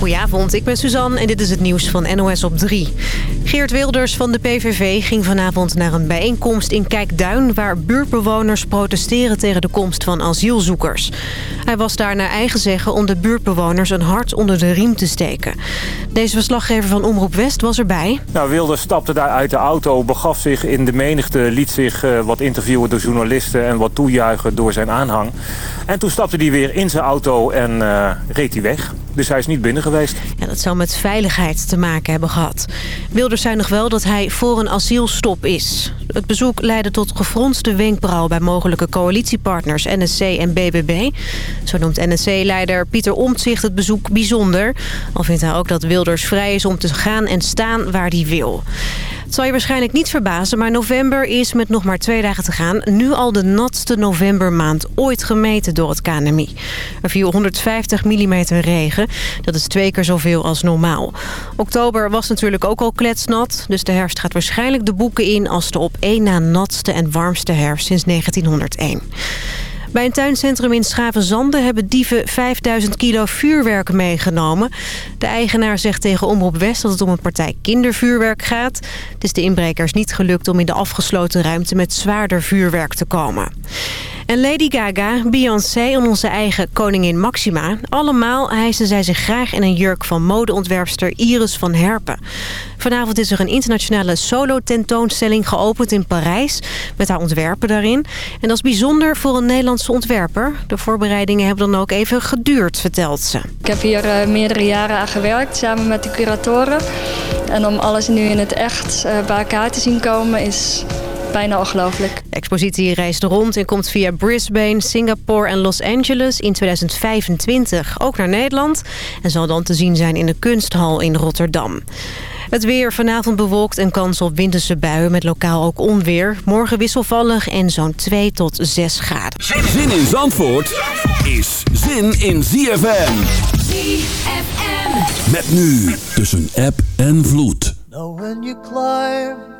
Goedenavond, ik ben Suzanne en dit is het nieuws van NOS op 3. Geert Wilders van de PVV ging vanavond naar een bijeenkomst in Kijkduin... waar buurtbewoners protesteren tegen de komst van asielzoekers. Hij was daar naar eigen zeggen om de buurtbewoners een hart onder de riem te steken. Deze verslaggever van Omroep West was erbij. Nou, Wilders stapte daar uit de auto, begaf zich in de menigte... liet zich uh, wat interviewen door journalisten en wat toejuichen door zijn aanhang. En toen stapte hij weer in zijn auto en uh, reed hij weg. Dus hij is niet binnen geweest. Ja, dat zou met veiligheid te maken hebben gehad. Wilders zei nog wel dat hij voor een asielstop is. Het bezoek leidde tot gefronste wenkbrauw bij mogelijke coalitiepartners NSC en BBB. Zo noemt NSC-leider Pieter Omtzigt het bezoek bijzonder. Al vindt hij ook dat Wilders vrij is om te gaan en staan waar hij wil. Het zal je waarschijnlijk niet verbazen, maar november is met nog maar twee dagen te gaan... nu al de natste novembermaand ooit gemeten door het KNMI. Er viel 150 mm regen. Dat is twee keer zoveel als normaal. Oktober was natuurlijk ook al kletsnat, dus de herfst gaat waarschijnlijk de boeken in... als de op één na natste en warmste herfst sinds 1901. Bij een tuincentrum in Schavenzande hebben dieven 5000 kilo vuurwerk meegenomen. De eigenaar zegt tegen Omroep West dat het om een partij kindervuurwerk gaat. Het is de inbrekers niet gelukt om in de afgesloten ruimte met zwaarder vuurwerk te komen. En Lady Gaga, Beyoncé en onze eigen koningin Maxima... allemaal hijsen zij zich graag in een jurk van modeontwerpster Iris van Herpen. Vanavond is er een internationale solo-tentoonstelling geopend in Parijs... met haar ontwerpen daarin. En dat is bijzonder voor een Ontwerper. De voorbereidingen hebben dan ook even geduurd, vertelt ze. Ik heb hier uh, meerdere jaren aan gewerkt, samen met de curatoren. En om alles nu in het echt uh, bij elkaar te zien komen is bijna ongelooflijk. De expositie reist rond en komt via Brisbane, Singapore en Los Angeles in 2025 ook naar Nederland. En zal dan te zien zijn in de kunsthal in Rotterdam. Het weer vanavond bewolkt en kans op winterse buien met lokaal ook onweer. Morgen wisselvallig en zo'n 2 tot 6 graden. Zin in Zandvoort is zin in ZFM. ZFM. Met nu tussen app en vloed. Now when you climb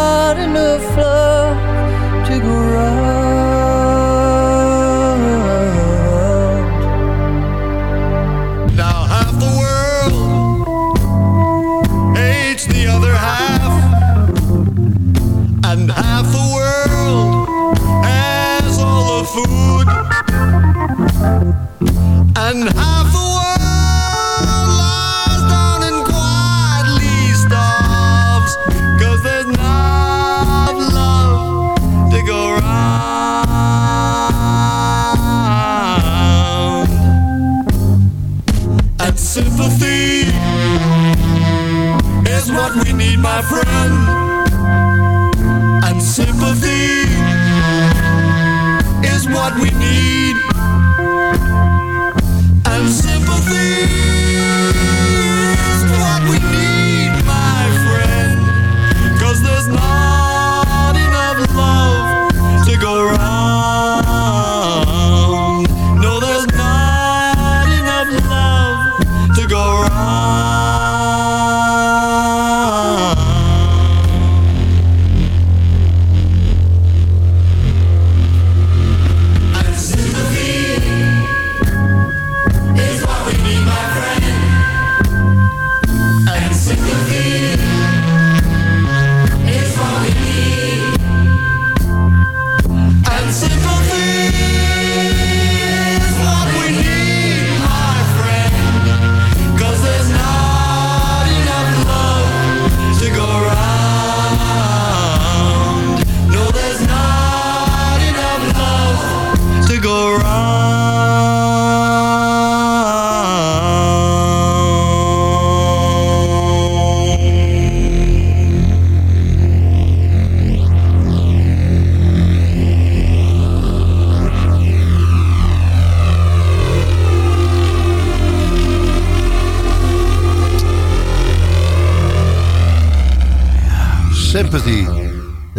and half the world lies down and quietly starves cause there's not love to go round. And sympathy is what we need my friend. And sympathy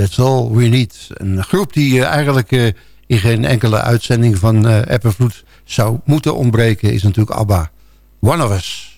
That's all we need. Een groep die uh, eigenlijk uh, in geen enkele uitzending van uh, Eppenvloed zou moeten ontbreken... is natuurlijk ABBA. One of Us.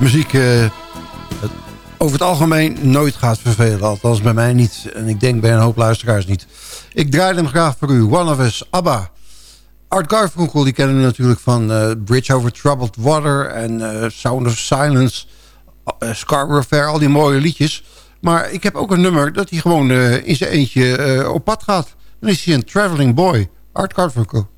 Muziek uh, over het algemeen nooit gaat vervelen. Althans bij mij niet. En ik denk bij een hoop luisteraars niet. Ik draai hem graag voor u. One of Us, ABBA. Art Garfunkel, die kennen we natuurlijk van uh, Bridge Over Troubled Water... en uh, Sound of Silence, uh, Scarborough Fair, al die mooie liedjes. Maar ik heb ook een nummer dat hij gewoon in zijn eentje op pad gaat. Dan is hij een traveling boy. Art Garfunkel.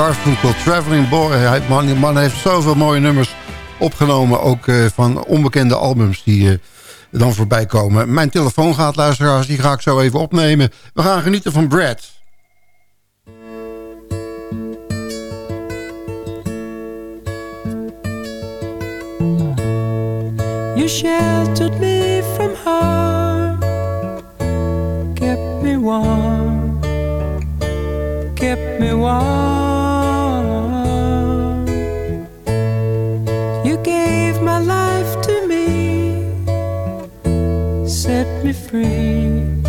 Garfunkel, Traveling Boy. Hij, man, man heeft zoveel mooie nummers opgenomen. Ook eh, van onbekende albums die eh, dan voorbij komen. Mijn telefoon gaat, luisteraars. Die ga ik zo even opnemen. We gaan genieten van Brad. You sheltered me from harm, kept me warm, kept me warm. Free,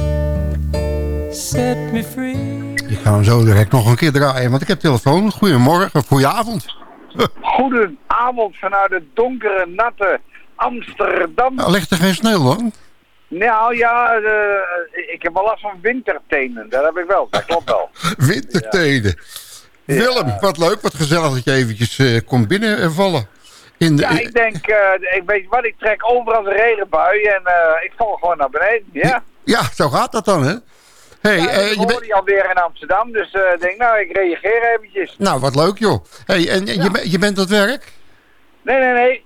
set me free. Ik ga hem zo direct nog een keer draaien, want ik heb telefoon. Goedemorgen, goedenavond. Goedenavond vanuit het donkere, natte Amsterdam. Nou, ligt er geen sneeuw dan? Nou ja, eh, ik heb wel last van wintertenen. Dat heb ik wel, dat klopt wel. Wintertenen. Willem, wat leuk, wat gezellig dat je eventjes eh, komt binnenvallen. In de, Ja, ik denk, eh, ik weet wat, ik trek overal de regenbui en eh, ik val gewoon naar beneden. Ja, ja, zo gaat dat dan, hè? Hey, ja eh, ik je, hoor bent- die alweer in Amsterdam, dus ik denk, nou, ik reageer eventjes. nou, wat leuk, joh. Hey, en je, bent- je bent aan het werk? Nee, nee, nee.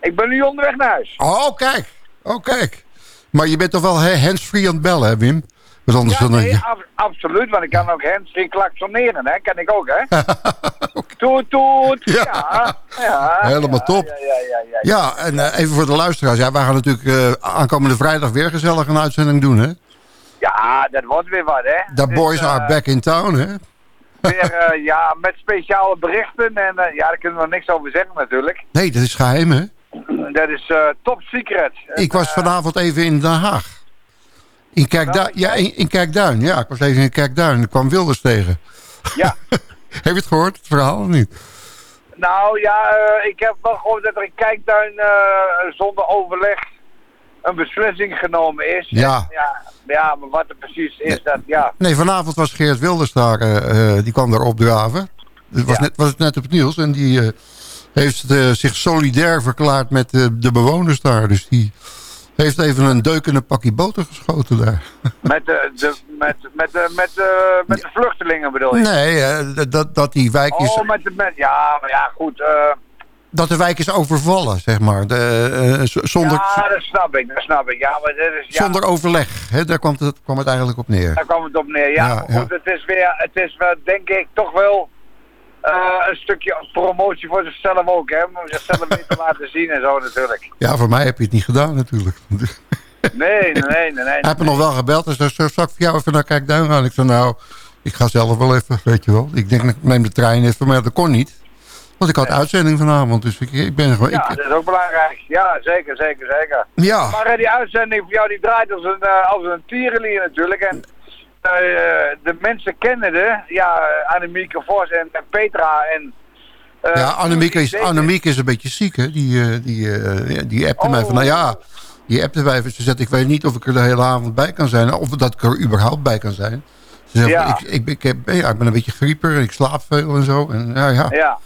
Ik ben nu onderweg naar huis. Oh, kijk. Oh, kijk. Maar je bent toch wel hands-free aan het bellen, hè, Wim? Want anders Ja, dan... nee, ja. ab- absoluut, want ik kan ook handsfree klaksoneren, hè. Kan ik ook, hè. Toet, toet. Ja. Ja. ja, Helemaal top. Ja, ja, ja, ja, Ja, en eh, even voor de luisteraars. Ja, wij gaan natuurlijk eh, aankomende vrijdag weer gezellig een uitzending doen, hè? Ja, dat wordt weer wat, hè. The Dus, boys eh, are back in town, hè? Weer, eh, ja, met speciale berichten. En eh, ja, daar kunnen we nog niks over zeggen natuurlijk. Nee, dat is geheim, hè? Dat is eh, top secret. Ik was Eh, vanavond even in Den Haag. In Kerkduin. Ja, in. Ja, ik was even in Kerkduin. Ik kwam Wilders tegen. Ja, Heb je het gehoord, het verhaal of niet? nou ja, eh, ik heb wel gehoord dat er in Kijkduin eh, zonder overleg een beslissing genomen is. Ja. En, ja, ja, maar wat er precies is, dat ja. Nee, vanavond was Geert Wilders daar. eh, die kwam daar opdraven. Het was, Ja. net, was het net op het nieuws. En die heeft zich solidair verklaard met de bewoners daar. Dus die heeft even een deuk in een pakje boter geschoten daar. Met de, de, met, met, de, met, de, met de vluchtelingen bedoel je? Nee, eh, dat, dat die wijk is... Oh, met de, met, ja, maar ja, goed. eh, Dat de wijk is overvallen, zeg maar. De, eh, zonder, ja, dat snap ik, dat snap ik. Ja, maar dit is, ja, zonder overleg. Hè? Daar kwam het, kwam het eigenlijk op neer. Daar kwam het op neer. Ja, Ja, maar goed, het is weer, het is wel, denk ik, toch wel eh, een stukje promotie voor zichzelf ook, hè. Om zichzelf weer te laten zien en zo natuurlijk. Ja, voor mij heb je het niet gedaan natuurlijk. Nee, nee, nee, nee. Hij heeft me nog wel gebeld zei, zo zal ik voor jou even naar Kijkduin gaan? Ik zei, nou, ik ga zelf wel even, weet je wel. Ik denk, ik neem de trein even, maar dat kon niet. Want ik had uitzending vanavond, dus ik, ik ben gewoon... Ja, ik, dat is ook belangrijk. Ja, zeker, zeker, zeker. ja, Maar eh, die uitzending voor jou, die draait als een, eh, als een tierenlier natuurlijk. En de mensen kennen de, ja, Annemieke Vos en, en Petra en... eh, ja Annemieke, is. Annemieke is een beetje ziek, hè. Die, eh, die, eh, die appte mij van, nou ja... Die appte mij, ze zegt, ik weet niet of ik er de hele avond bij kan zijn. Of dat ik er überhaupt bij kan zijn. Ze zegt, Ja. ik, ik, ik, heb, ja, ik ben een beetje grieper en ik slaap veel en zo. En, ja, ja. Ja,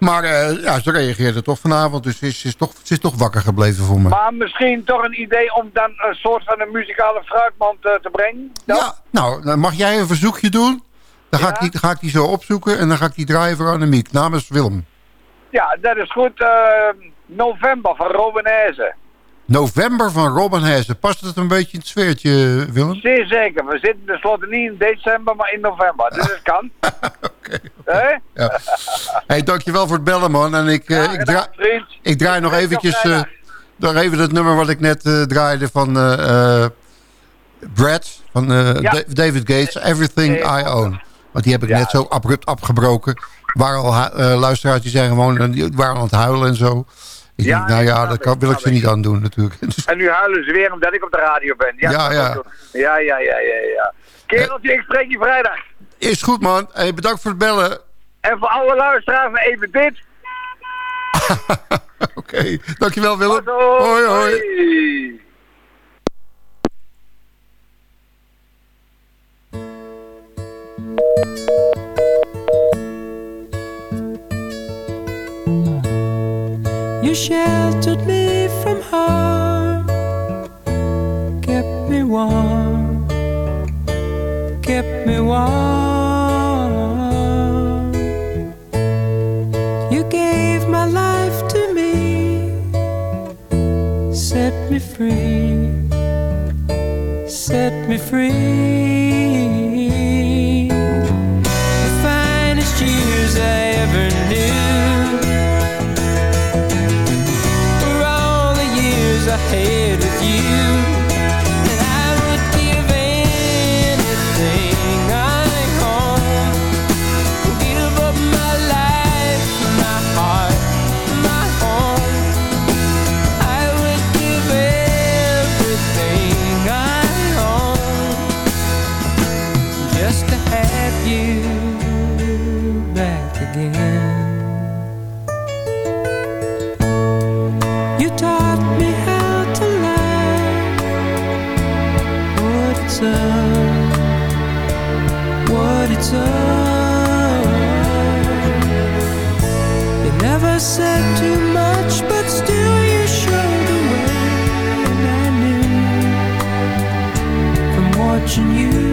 Maar eh, ja, ze reageerde toch vanavond, dus ze is, is, toch, ze is toch wakker gebleven voor me. maar misschien toch een idee om dan een soort van een muzikale fruitmand eh, te brengen? Dan? Ja, nou, dan mag jij een verzoekje doen? Dan ga, Ja. ik die, ga ik die zo opzoeken en dan ga ik die draaien voor Annemiek namens Willem. Ja, dat is goed. eh, november van Robinaise. November van Robin Heijzen. Past het een beetje in het sfeertje, Willem? Zeer zeker. We zitten tenslotte niet in december, maar in november. Dus het kan. Hè? Ja. hey, dankjewel voor het bellen, man. En ik, eh, Ja, ik, draai, ik draai nog eventjes... eh nog even het nummer wat ik net eh, draaide van eh, eh, Brad, van eh, Ja. David Gates. Everything I Own. Want die heb ik net zo abrupt afgebroken. Waar al eh, luisteraars die zijn gewoon eh, die waren aan het huilen en zo. Ik Ja, denk, nou ja, dat kan, wil ik ze niet aan doen natuurlijk. En nu huilen ze weer omdat ik op de radio ben. Ja, Ja, ja. ja, ja, ja, ja. Kereltje, ik spreek je vrijdag. Is goed, man. Hey, bedankt voor het bellen. En voor alle luisteraars, even dit. Oké, dankjewel Willem. Hoi. hoi. You sheltered me from harm, kept me warm, kept me warm. You gave my life to me, set me free, set me free. what it's all. You never said too much, but still you showed the way, and I knew from watching you.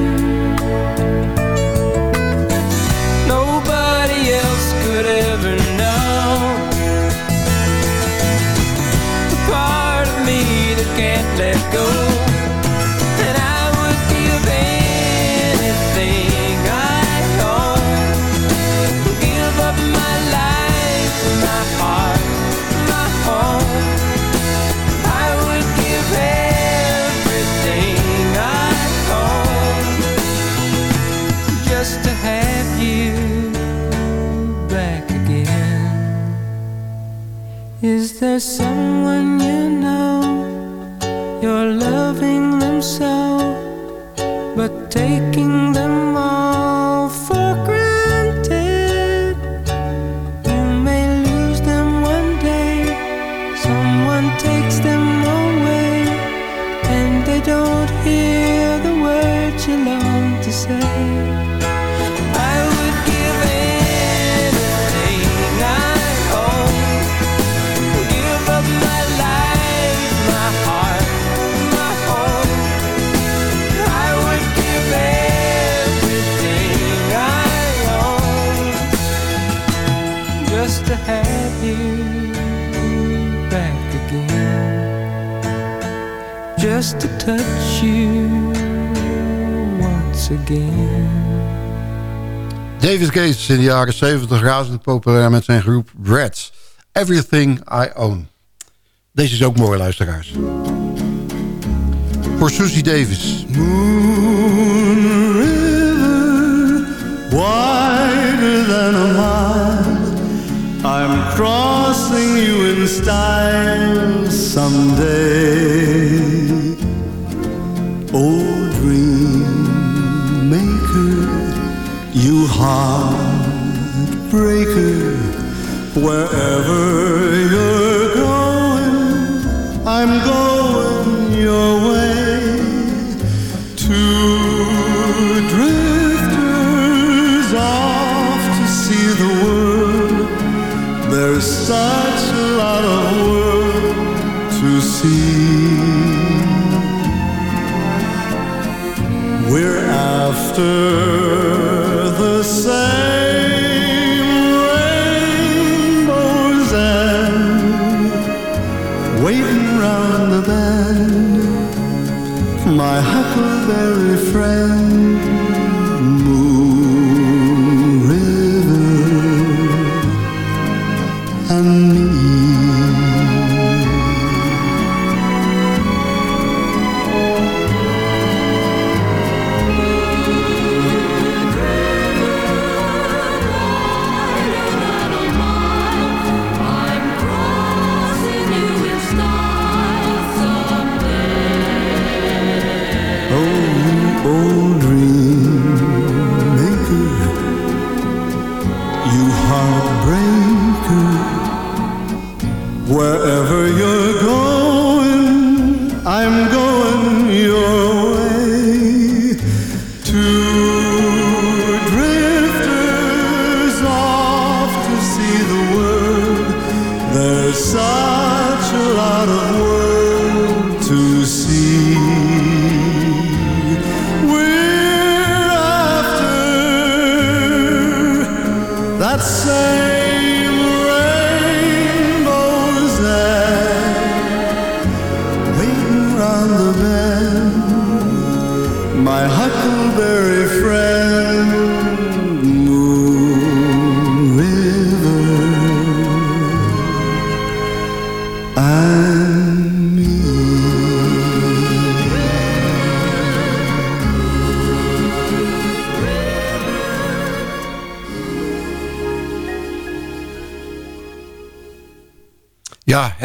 David Gates in de jaren 70 razend populair met zijn groep Rats. Everything I Own. Deze is ook mooi, luisteraars. Voor Susie Davis. wider than a mile. I'm crossing you in style someday. Heartbreaker, wherever you're going, I'm going your way. Two drifters off to see the world. There's such a lot of world to see. We're after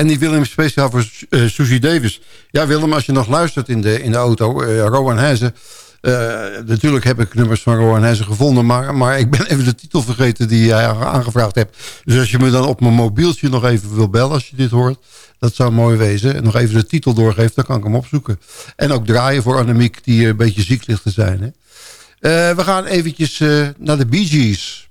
en die Willem speciaal voor uh, Susie Davis. Ja, Willem, als je nog luistert in de, in de auto, uh, Rowan Hezen. Uh, natuurlijk heb ik nummers van Rowan Hezen gevonden, maar, maar ik ben even de titel vergeten die jij aangevraagd hebt. Dus als je me dan op mijn mobieltje nog even wil bellen als je dit hoort, dat zou mooi wezen. En nog even de titel doorgeeft, dan kan ik hem opzoeken. En ook draaien voor Annemiek, die een beetje ziek ligt te zijn. Hè? we gaan eventjes naar de Bee Gees.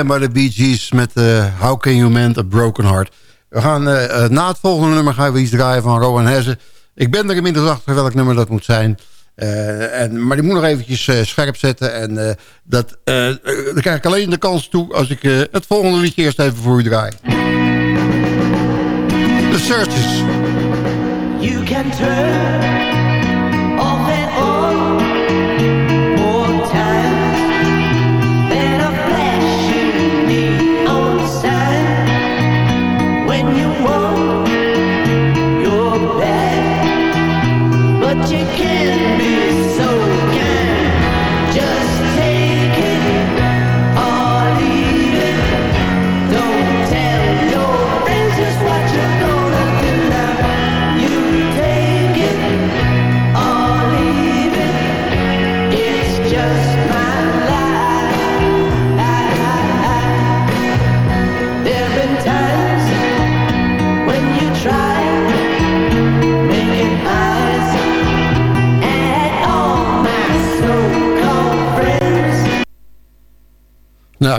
herkenbaar de Bee Gees met eh, How Can You Mend a Broken Heart. We gaan, eh, eh, na het volgende nummer gaan we iets draaien van Rowan Hesse. Ik ben er inmiddels achter welk nummer dat moet zijn. En, maar die moet nog eventjes scherp zetten. En dat, daar krijg ik alleen de kans toe als ik het volgende liedje eerst even voor u draai. The Searches. You can turn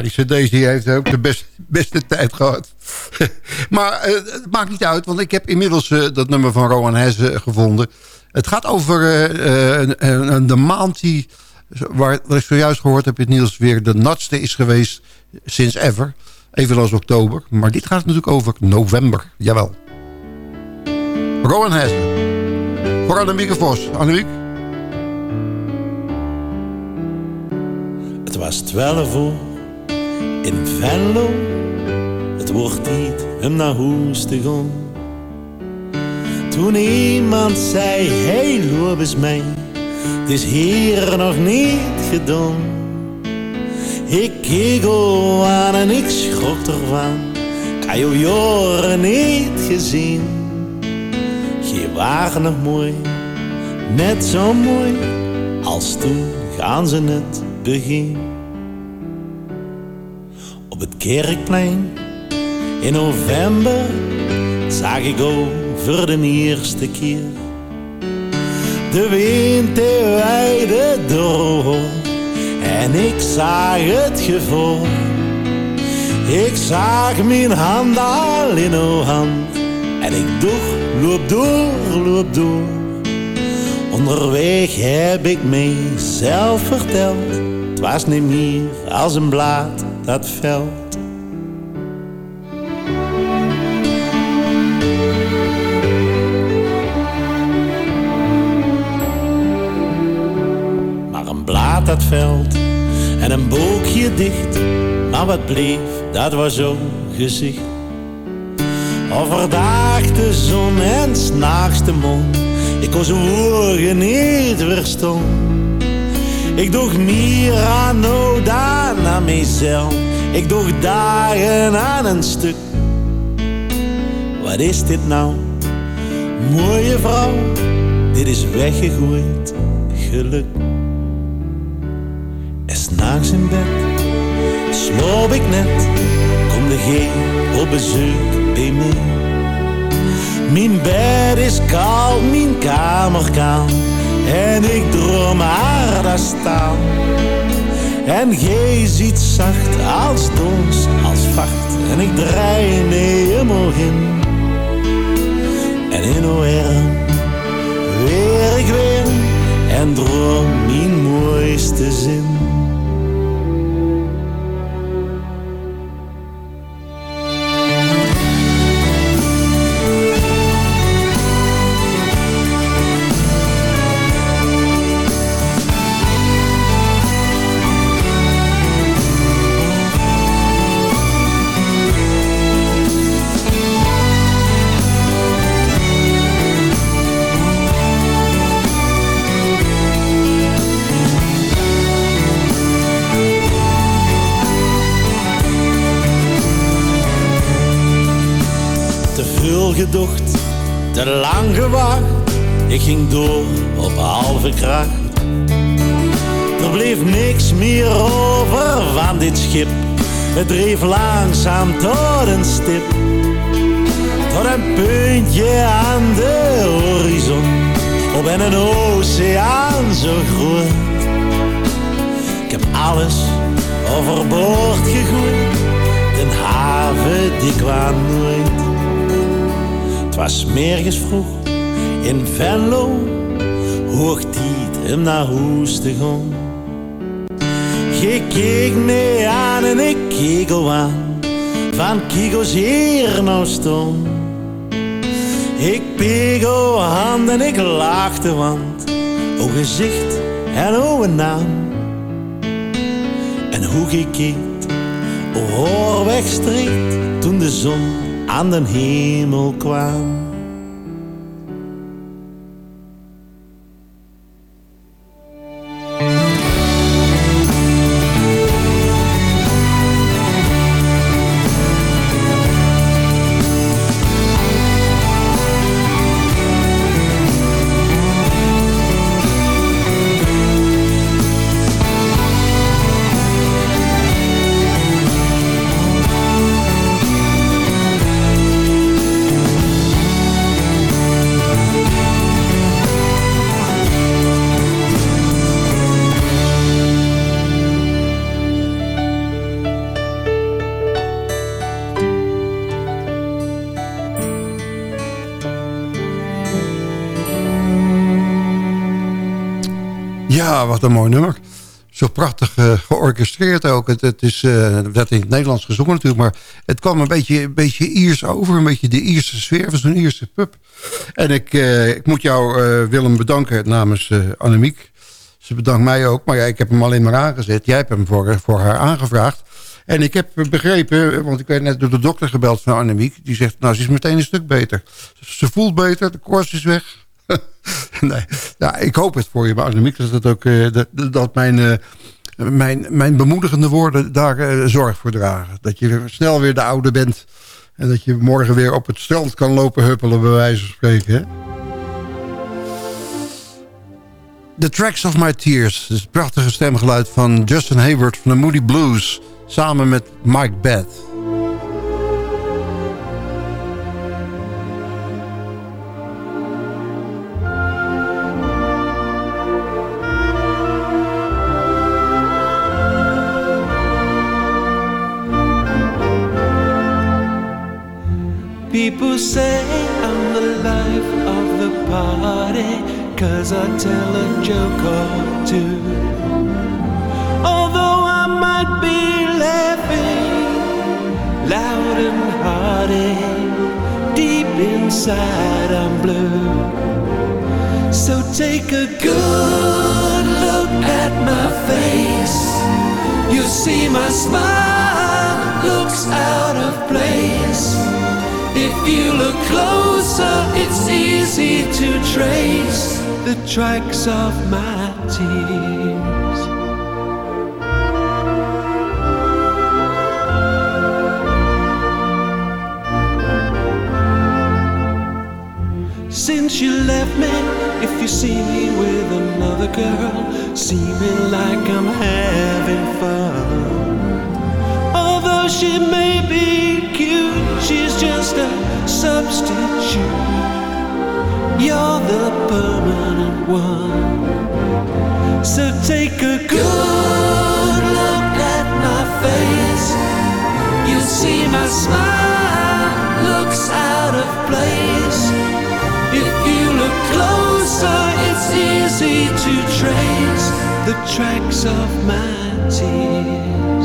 Die die heeft ook de beste, tijd gehad. maar eh, het maakt niet uit, want ik heb inmiddels eh, dat nummer van Rowan Hesse gevonden. Het gaat over eh, eh, de maand die, waar, wat ik zojuist gehoord heb in het nieuws, weer de natste is geweest sinds ever. Evenals oktober. Maar dit gaat natuurlijk over november. Jawel. Rowan Hesse. Voor Annemieke Vos. Annemiek? Het was twaalf uur in Venlo. Het wordt tijd om naar gaan. Toen iemand zei, hey, loop eens mee. Het is hier nog niet gedaan. Ik keek aan en ik schrok ervan. Ik had jou niet gezien. Je waren nog mooi, net zo mooi als toen gaan ze net begin. Het kerkplein. In november zag ik over de eerste keer de wind de weide door. En ik zag het gevoel. Ik zag mijn hand al in uw hand. En ik doeg, loop door, loop door. Onderweg heb ik mezelf verteld, het was niet meer als een blaad dat veld. Maar een blaad dat veld en een boekje dicht, maar wat bleef, dat was zo'n gezicht. Overdag de zon en s'nachts de mond. Ik kon zijn woorden niet verstaan. Ik doe meer aan nou dan aan. Ik doe dagen aan een stuk. Wat is dit nou? Mooie vrouw, dit is weggegooid geluk. En s'nachts in bed sloop ik net, kom de geen op bezoek bij mij. Mijn bed is koud, mijn kamer kaal. En ik droom haar daar staan. En gij ziet zacht als dons, als vacht. En ik draai mee helemaal in. En in arm weer ik weer. En droom mijn mooiste zin. Het dreef langzaam tot een stip. Tot een puntje aan de horizon. Op en een oceaan zo groot. Ik heb alles overboord gegooid. Den haven die kwam nooit. Het was mergens vroeg in Venlo, hoog tijd om naar gaan. Je keek me aan en ik keek al aan, van Kigo's hier nou staan. Ik pegel hand en ik lachte, want o gezicht en o een naam. En hoe gekeken, o hoor wegstreekt toen de zon aan den hemel kwam. Wat een mooi nummer. Zo prachtig uh, georchestreerd ook. Het, het is, uh, werd in het Nederlands gezongen natuurlijk... maar het kwam een beetje, een beetje Iers over. Een beetje de Ierse sfeer van zo'n Ierse pub. En ik, uh, ik moet jou, Willem, bedanken namens Annemiek. Ze bedankt mij ook, maar ik heb hem alleen maar aangezet. Jij hebt hem voor, voor haar aangevraagd. En ik heb begrepen, want ik werd net door de dokter gebeld van Annemiek... die zegt, nou, ze is meteen een stuk beter. Ze voelt beter, de korst is weg... nee, ik hoop het voor je, maar Annemiek, dat, het ook, uh, dat, dat mijn, uh, mijn, mijn bemoedigende woorden daar uh, zorg voor dragen. Dat je snel weer de oude bent. En dat je morgen weer op het strand kan lopen huppelen, bij wijze van spreken. The Tracks of My Tears. Het prachtige stemgeluid van Justin Hayward van de Moody Blues. Samen met Mike Beth. People say I'm the life of the party Cause I tell a joke or two. Although I might be laughing loud and hearty Deep inside I'm blue. So take a good look at my face. You see my smile looks out of place if you look closer, it's easy to trace the tracks of my tears. Since you left me, if you see me with another girl, seeming like I'm having fun. Although she may be she's just a substitute. You're the permanent one. So take a good look at my face. You'll see my smile looks out of place. If you look closer, it's easy to trace the tracks of my tears.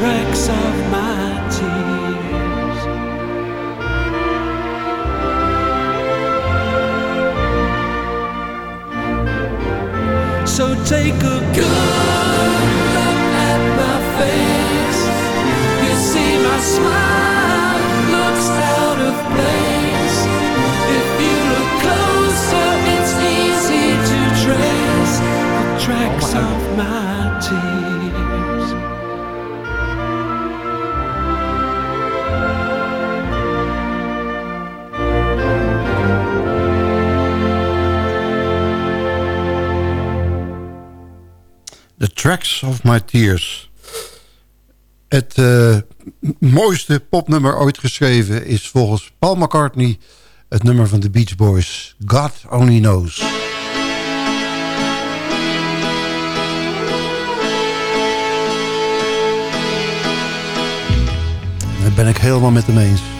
Tracks of my tears. So take a good look at my face. You see my smile looks out of place. If you look closer, it's easy to trace the tracks oh of my tears. Tracks of My Tears. Het uh, mooiste popnummer ooit geschreven is volgens Paul McCartney... het nummer van de Beach Boys, God Only Knows. Daar ben ik helemaal met hem eens.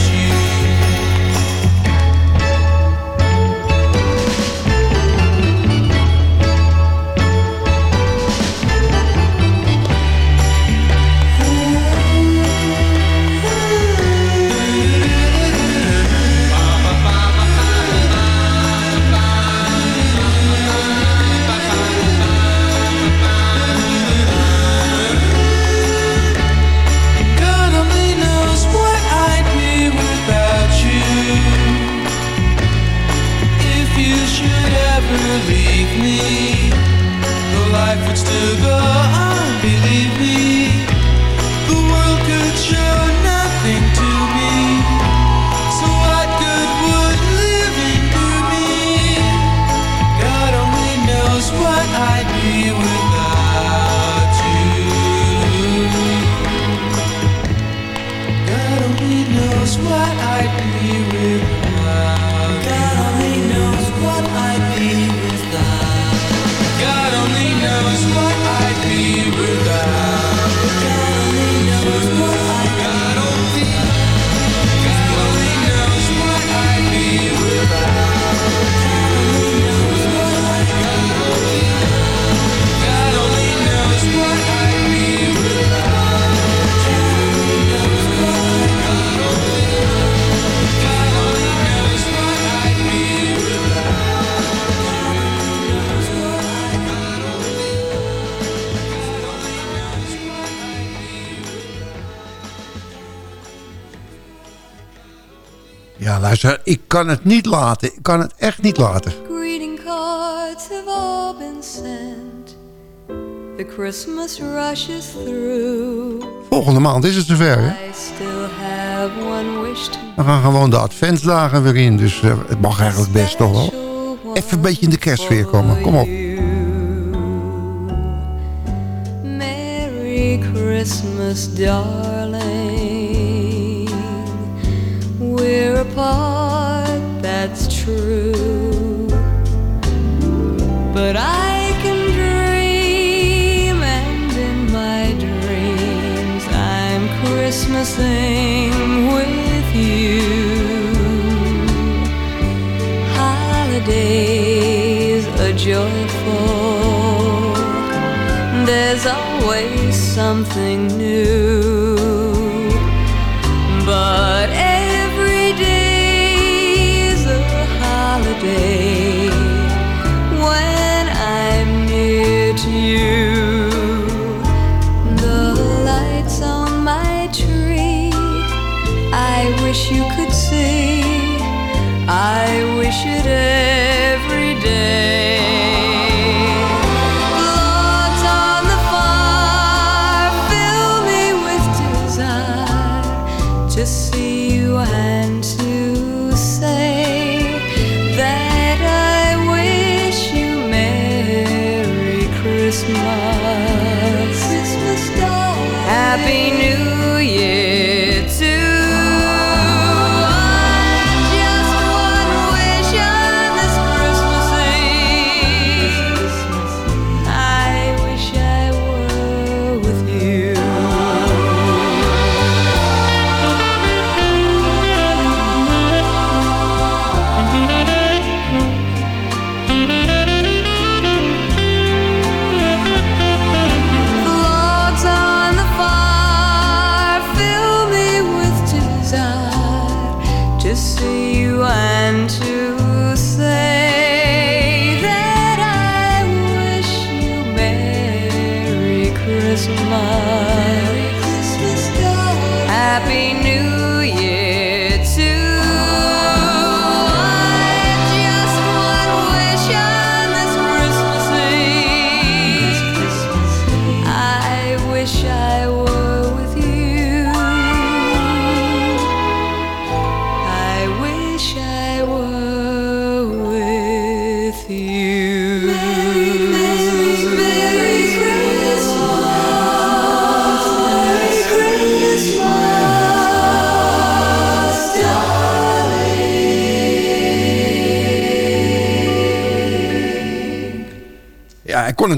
Ik kan het niet laten. Ik kan het echt niet laten. Greeting cards have all been sent. The Christmas rushes through. Volgende maand is het zover, hè? Dan gaan gewoon de adventsdagen weer in. Dus eh, het mag eigenlijk best toch wel. Even een beetje in de kerstsfeer komen. Kom op. Merry Christmas, darling. We're apart, that's true. But I can dream, and in my dreams, I'm Christmasing with you. Holidays are joyful. There's always something new.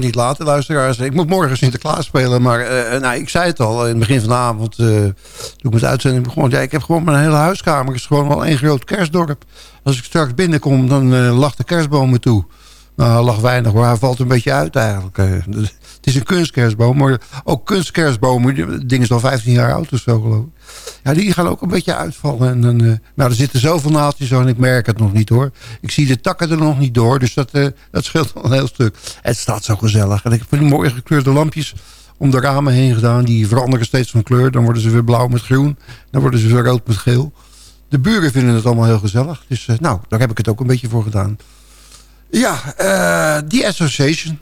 Niet laten, luisteraars. Ik moet morgen Sinterklaas spelen. Maar eh, nou, ik zei het al in het begin van de avond. eh, toen ik met uitzending begon. Ja, ik heb gewoon mijn hele huiskamer. Het is gewoon wel één groot kerstdorp. Als ik straks binnenkom, dan eh lag de kerstboom me toe. Nou, hij lag weinig hoor. Hij valt een beetje uit eigenlijk. Dus het is een kunstkerstboom. Maar ook kunstkerstbomen. Het ding is al 15 jaar oud of zo geloof ik. Ja, die gaan ook een beetje uitvallen. En dan, uh, nou, er zitten zoveel naaldjes aan, ik merk het nog niet hoor. Ik zie de takken er nog niet door, dus dat, eh, dat scheelt al een heel stuk. Het staat zo gezellig. En ik heb die mooie gekleurde lampjes om de ramen heen gedaan. Die veranderen steeds van kleur. Dan worden ze weer blauw met groen. Dan worden ze weer rood met geel. De buren vinden het allemaal heel gezellig. Dus eh, nou, daar heb ik het ook een beetje voor gedaan. Ja, die association.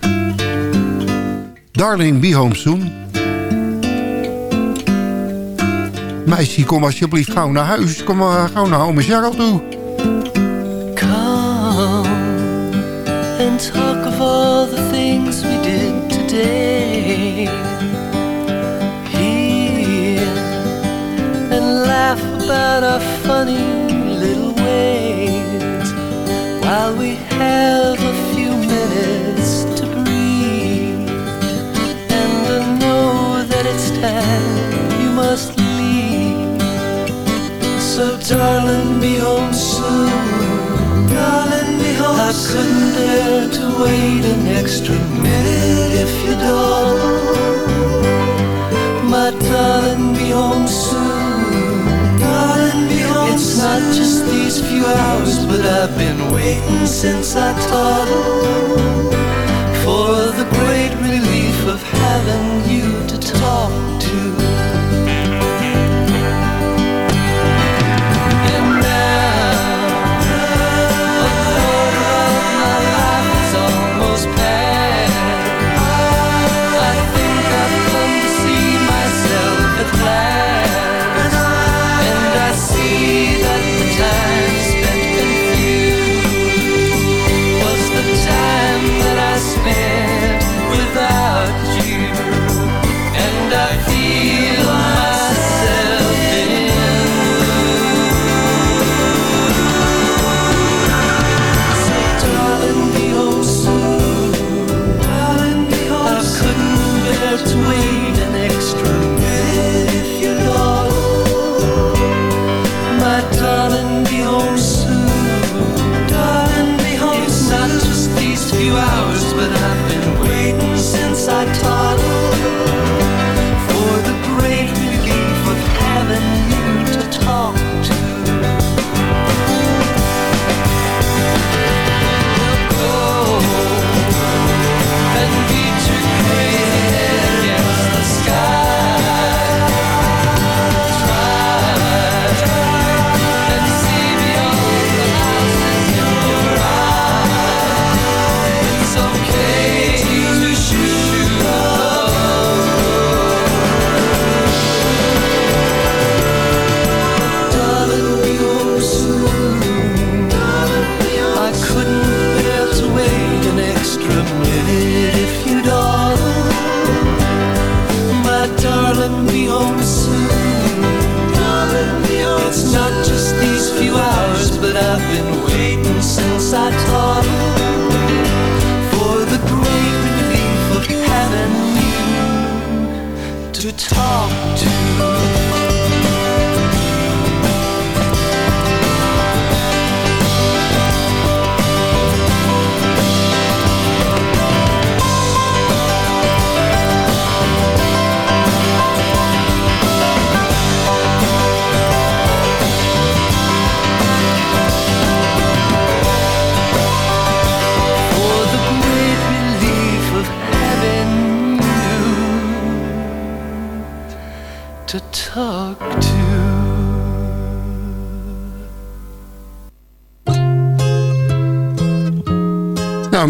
Darling, be home soon. Meisje, kom alsjeblieft gauw naar huis. Kom maar gauw naar home Cheryl toe. Come and talk of all the things we did today. Here and laugh about our funny little ways. While we have a few minutes to breathe. And I know that it's time. So darling, be home soon. Darling, be home I couldn't dare to wait an extra minute if you don't. My darling, be home soon. Darling, be home It's soon. not just these few hours, but I've been waiting since I toddled for the great relief of having you to talk you out.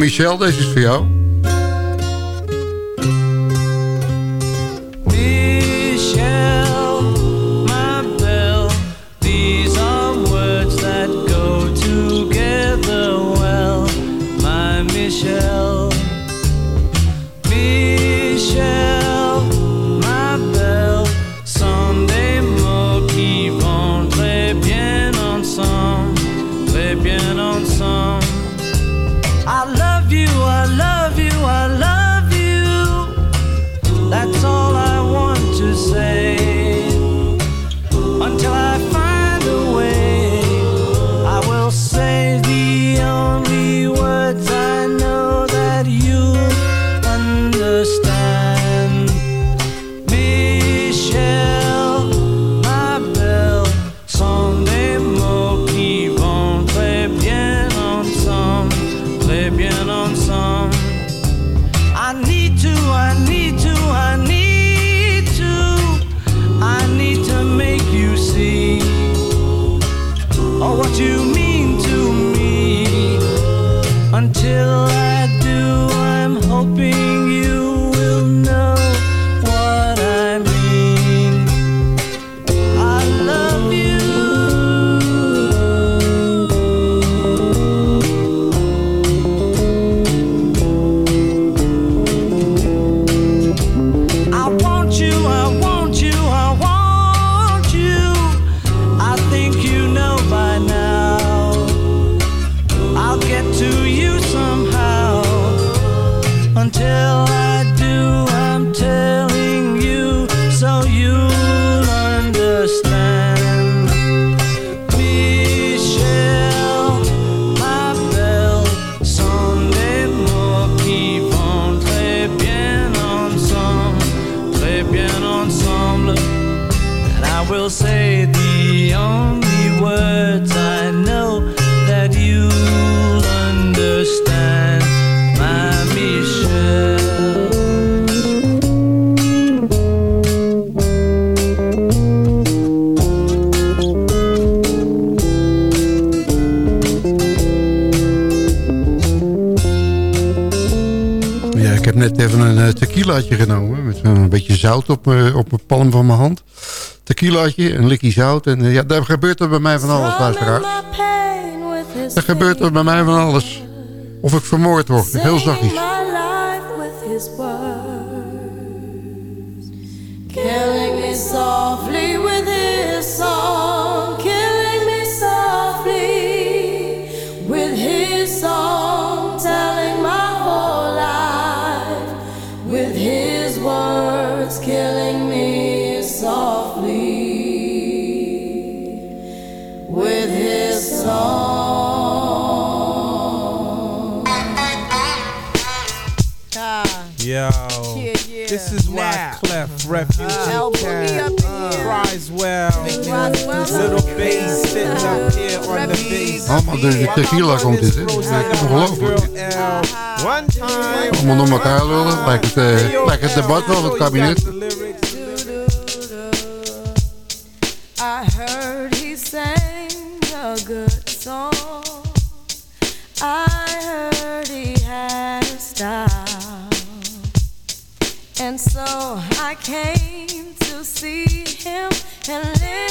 Michel, deze is voor jou. tequilaatje genomen. Met een beetje zout op, eh, op mijn palm van mijn hand. Tequilaatje, een likje zout. En eh, ja, daar gebeurt er bij mij van alles, luisteraar. Er gebeurt er bij mij van alles. Of ik vermoord word, heel zachtjes. Killing me softly with his refuge. Uh, well Little Bass sitting up here on the bass. Allemaal tequila komt hè? Ongelooflijk. Allemaal door elkaar lullen. Lijkt het, eh, uh, lijkt het debat wel, het kabinet. I came to see him and live.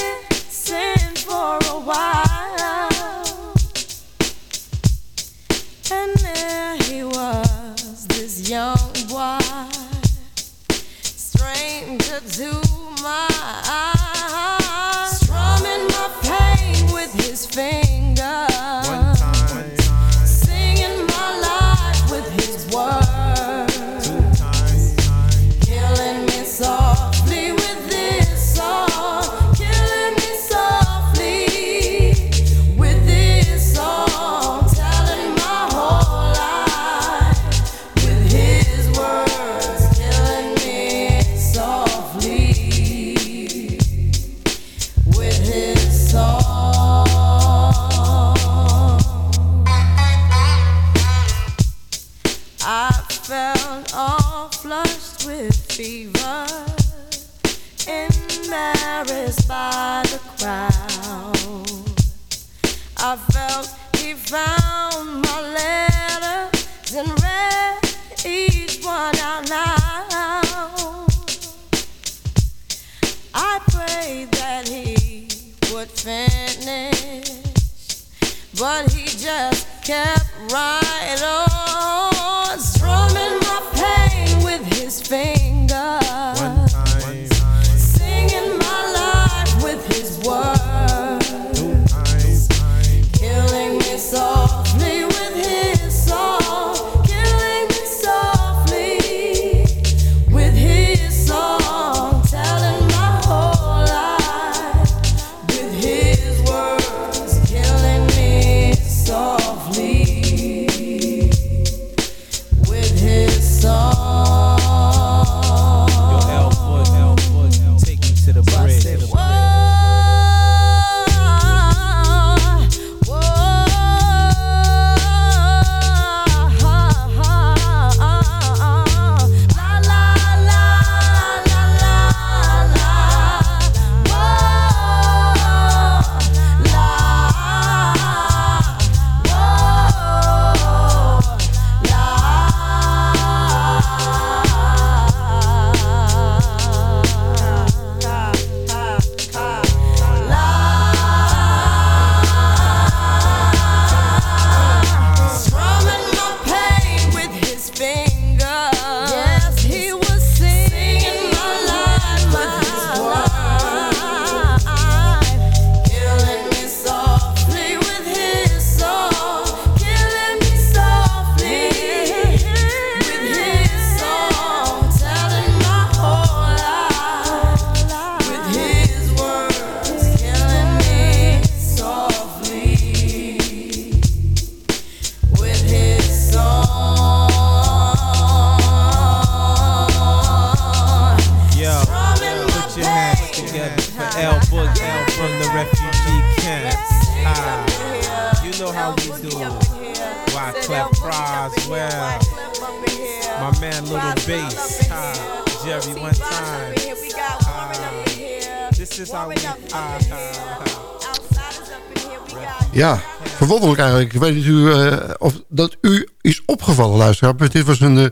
Eh, of dat u is opgevallen, luisteraar. Dit was een, eh,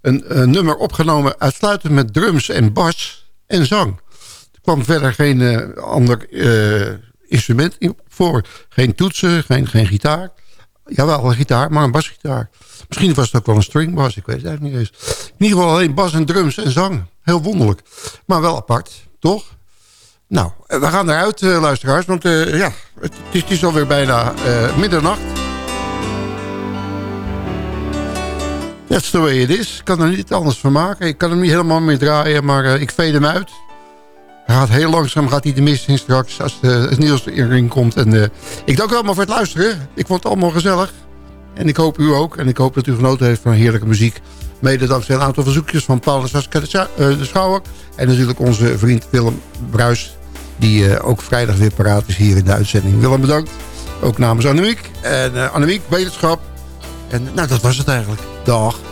een, eh, nummer opgenomen uitsluitend met drums en bas en zang. Er kwam verder geen ander uh, instrument voor. Geen toetsen, geen, geen gitaar. Jawel, een gitaar, maar een basgitaar. Misschien was het ook wel een stringbas, ik weet het eigenlijk niet eens. In ieder geval alleen bas en drums en zang. Heel wonderlijk. Maar wel apart, toch? Nou, we gaan eruit, luisteraars, want ja, het, is alweer bijna middernacht. That's the way it is. Ik kan er niet anders van maken. Ik kan hem niet helemaal meer draaien, maar ik veed hem uit. Hij gaat heel langzaam, gaat hij de mist in straks als de, het nieuws erin komt. En ik dank u allemaal voor het luisteren. Ik vond het allemaal gezellig. En ik hoop u ook. En ik hoop dat u genoten heeft van heerlijke muziek. Mede dankzij een aantal verzoekjes van Paul de Schouwer. En natuurlijk onze vriend Willem Bruis. Die ook vrijdag weer paraat is hier in de uitzending. Willem bedankt. Ook namens Annemiek. En uh, Annemiek, beterschap. En nou, dat was het eigenlijk. Dag.